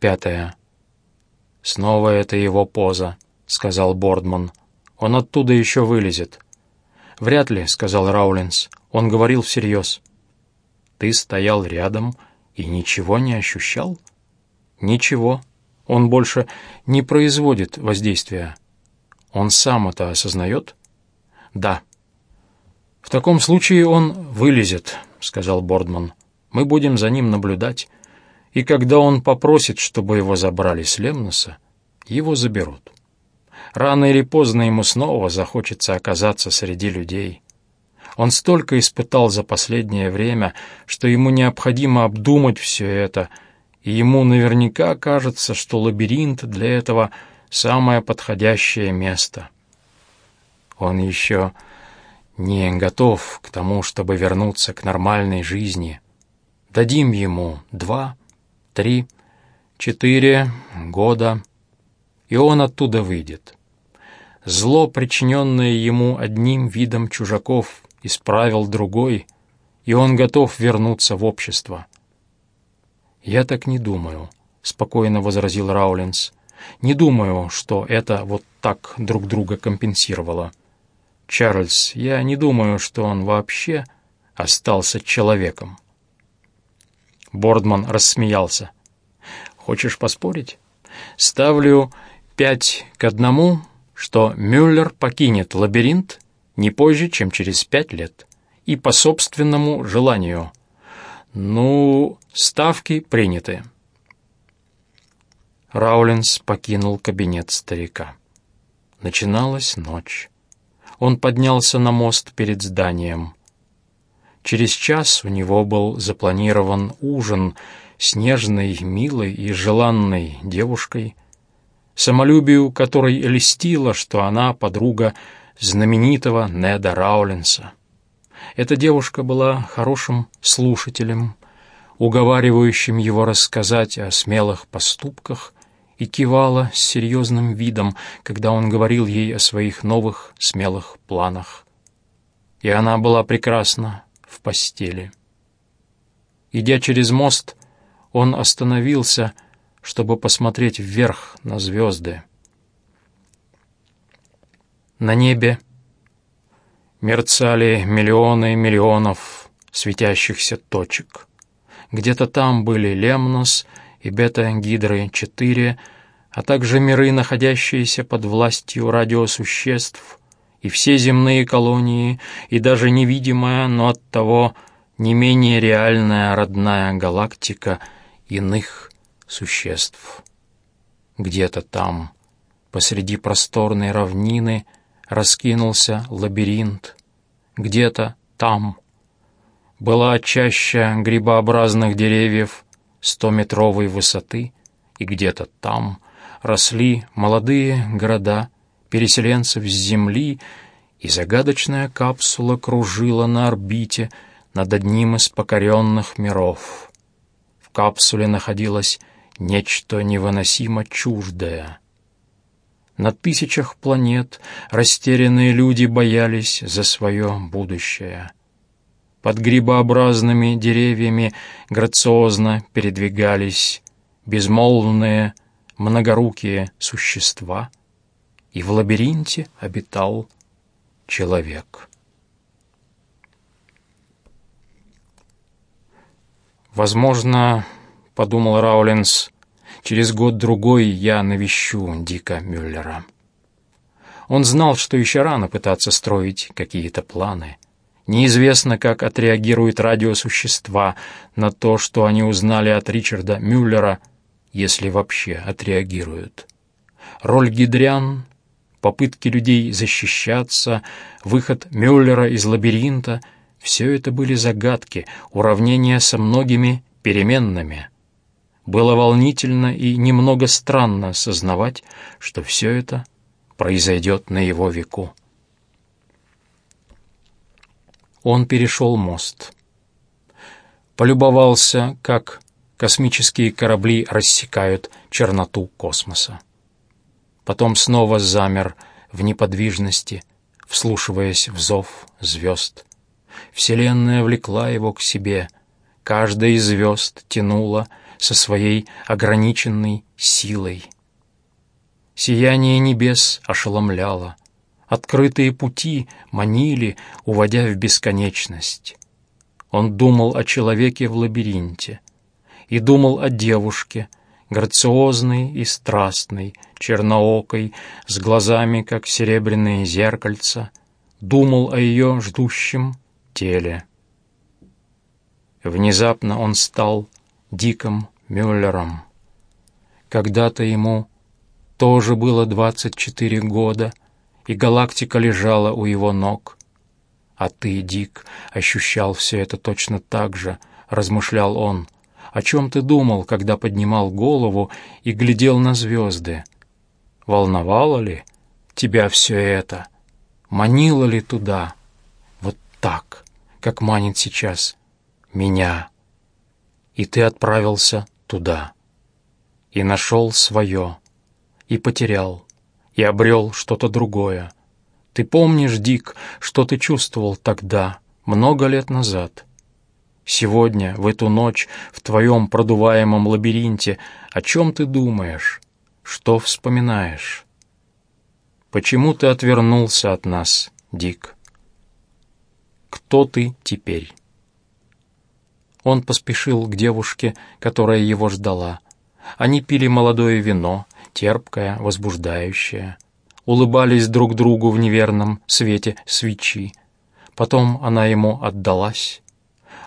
Пятое. «Снова это его поза», — сказал Бордман. «Он оттуда еще вылезет». «Вряд ли», — сказал Раулинс. Он говорил всерьез. «Ты стоял рядом и ничего не ощущал?» «Ничего. Он больше не производит воздействия». «Он сам это осознает?» «Да». «В таком случае он вылезет», — сказал Бордман. «Мы будем за ним наблюдать, и когда он попросит, чтобы его забрали с Лемноса, его заберут». Рано или поздно ему снова захочется оказаться среди людей. Он столько испытал за последнее время, что ему необходимо обдумать все это, и ему наверняка кажется, что лабиринт для этого самое подходящее место. Он еще не готов к тому, чтобы вернуться к нормальной жизни. Дадим ему два, три, четыре года, и он оттуда выйдет. Зло, причиненное ему одним видом чужаков, исправил другой, и он готов вернуться в общество. «Я так не думаю», — спокойно возразил Раулинс. «Не думаю, что это вот так друг друга компенсировало. Чарльз, я не думаю, что он вообще остался человеком». Бордман рассмеялся. «Хочешь поспорить? Ставлю пять к одному что Мюллер покинет лабиринт не позже, чем через пять лет, и по собственному желанию. Ну, ставки приняты. Раулинс покинул кабинет старика. Начиналась ночь. Он поднялся на мост перед зданием. Через час у него был запланирован ужин с нежной, милой и желанной девушкой — самолюбию которой льстило, что она подруга знаменитого Неда Раулинса. Эта девушка была хорошим слушателем, уговаривающим его рассказать о смелых поступках, и кивала с серьезным видом, когда он говорил ей о своих новых смелых планах. И она была прекрасна в постели. Идя через мост, он остановился чтобы посмотреть вверх на звезды. На небе мерцали миллионы миллионов светящихся точек. Где-то там были Лемнос и Бета-Гидры-4, а также миры, находящиеся под властью радиосуществ, и все земные колонии, и даже невидимая, но оттого не менее реальная родная галактика иных существ. Где-то там, посреди просторной равнины, раскинулся лабиринт. Где-то там была чаща грибообразных деревьев стометровой высоты, и где-то там росли молодые города переселенцев с Земли, и загадочная капсула кружила на орбите над одним из покоренных миров. В капсуле находилась нечто невыносимо чуждое. На тысячах планет растерянные люди боялись за свое будущее. Под грибообразными деревьями грациозно передвигались безмолвные, многорукие существа, и в лабиринте обитал человек. Возможно, — подумал Раулинс, — «через год-другой я навещу Дика Мюллера». Он знал, что еще рано пытаться строить какие-то планы. Неизвестно, как отреагируют радиосущества на то, что они узнали от Ричарда Мюллера, если вообще отреагируют. Роль гидрян, попытки людей защищаться, выход Мюллера из лабиринта — все это были загадки, уравнения со многими переменными — было волнительно и немного странно осознавать, что все это произойдет на его веку. Он перешел мост. Полюбовался, как космические корабли рассекают черноту космоса. Потом снова замер в неподвижности, вслушиваясь в зов звезд. Вселенная влекла его к себе, каждая из звезд тянула со своей ограниченной силой. Сияние небес ошеломляло, открытые пути манили, уводя в бесконечность. Он думал о человеке в лабиринте и думал о девушке, грациозной и страстной, черноокой, с глазами, как серебряные зеркальца, думал о ее ждущем теле. Внезапно он стал Диком Мюллером. Когда-то ему тоже было 24 года, и галактика лежала у его ног. А ты, Дик, ощущал все это точно так же, размышлял он. О чем ты думал, когда поднимал голову и глядел на звезды? Волновало ли тебя все это? Манило ли туда? Вот так, как манит сейчас меня. И ты отправился туда. И нашел свое. И потерял. И обрел что-то другое. Ты помнишь, Дик, что ты чувствовал тогда, много лет назад? Сегодня, в эту ночь, в твоем продуваемом лабиринте, о чем ты думаешь? Что вспоминаешь? Почему ты отвернулся от нас, Дик? Кто ты теперь? Он поспешил к девушке, которая его ждала. Они пили молодое вино, терпкое, возбуждающее. Улыбались друг другу в неверном свете свечи. Потом она ему отдалась.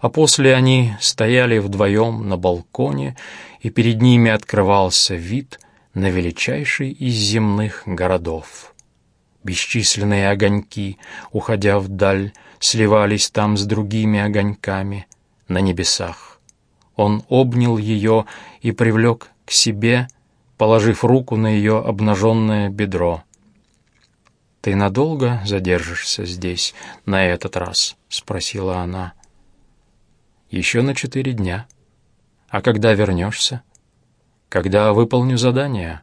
А после они стояли вдвоем на балконе, и перед ними открывался вид на величайший из земных городов. Бесчисленные огоньки, уходя вдаль, сливались там с другими огоньками — на небесах. Он обнял ее и привлек к себе, положив руку на ее обнаженное бедро. «Ты надолго задержишься здесь на этот раз?» — спросила она. «Еще на четыре дня. А когда вернешься?» «Когда выполню задание?»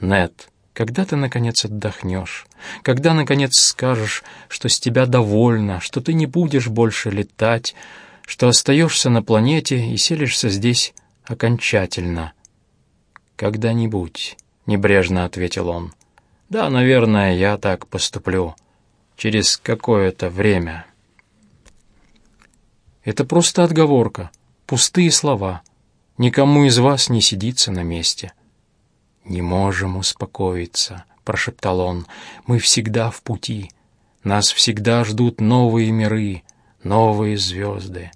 «Нет, когда ты, наконец, отдохнешь? Когда, наконец, скажешь, что с тебя довольно, что ты не будешь больше летать, что остаешься на планете и селишься здесь окончательно. «Когда-нибудь», — небрежно ответил он. «Да, наверное, я так поступлю. Через какое-то время». Это просто отговорка, пустые слова. Никому из вас не сидится на месте. «Не можем успокоиться», — прошептал он. «Мы всегда в пути. Нас всегда ждут новые миры, новые звезды.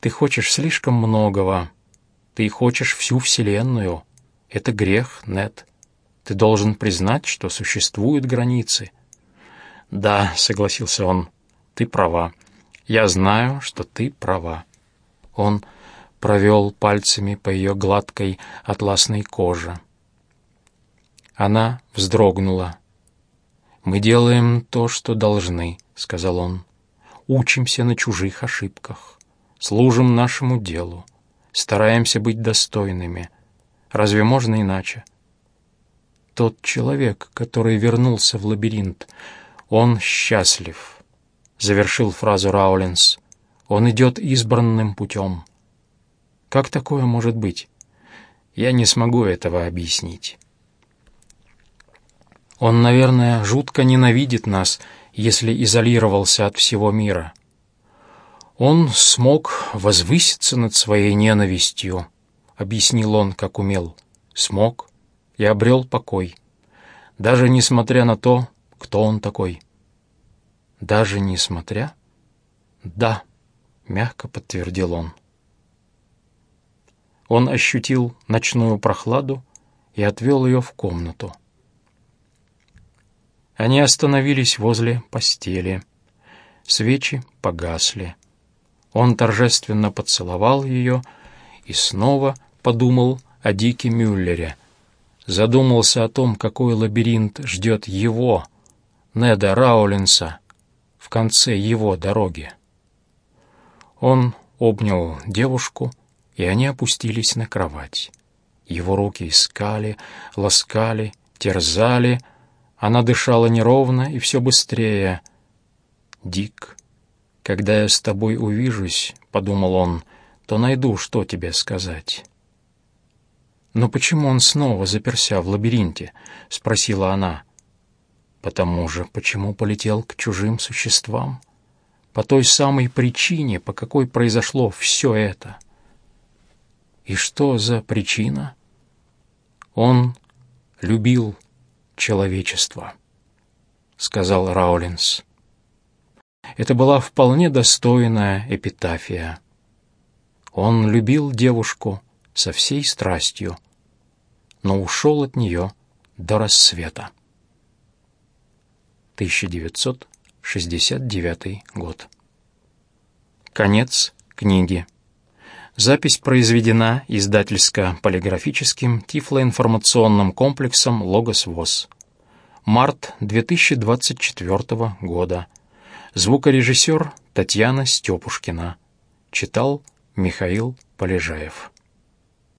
Ты хочешь слишком многого. Ты хочешь всю Вселенную. Это грех, Нет. Ты должен признать, что существуют границы. Да, согласился он, ты права. Я знаю, что ты права. Он провел пальцами по ее гладкой атласной коже. Она вздрогнула. «Мы делаем то, что должны», — сказал он учимся на чужих ошибках, служим нашему делу, стараемся быть достойными. Разве можно иначе? Тот человек, который вернулся в лабиринт, он счастлив, завершил фразу Раулинс. Он идет избранным путем. Как такое может быть? Я не смогу этого объяснить. Он, наверное, жутко ненавидит нас если изолировался от всего мира. Он смог возвыситься над своей ненавистью, объяснил он, как умел. Смог и обрел покой, даже несмотря на то, кто он такой. Даже несмотря? Да, мягко подтвердил он. Он ощутил ночную прохладу и отвел ее в комнату. Они остановились возле постели. Свечи погасли. Он торжественно поцеловал ее и снова подумал о Дике Мюллере. Задумался о том, какой лабиринт ждет его, Неда Раулинса, конце его дороги. Он обнял девушку, и они опустились на кровать. Его руки искали, ласкали, терзали, она дышала неровно и все быстрее. «Дик, когда я с тобой увижусь, — подумал он, — то найду, что тебе сказать». «Но почему он снова заперся в лабиринте?» — спросила она. «Потому же, почему полетел к чужим существам? По той самой причине, по какой произошло все это». «И что за причина?» «Он любил человечество», — сказал Раулинс. Это была вполне достойная эпитафия. Он любил девушку со всей страстью, но ушел от нее до рассвета. 1969 год. Конец книги. Запись произведена издательско-полиграфическим тифлоинформационным комплексом «Логос ВОЗ». Март 2024 года. Звукорежиссер Татьяна Степушкина. Читал Михаил Полежаев.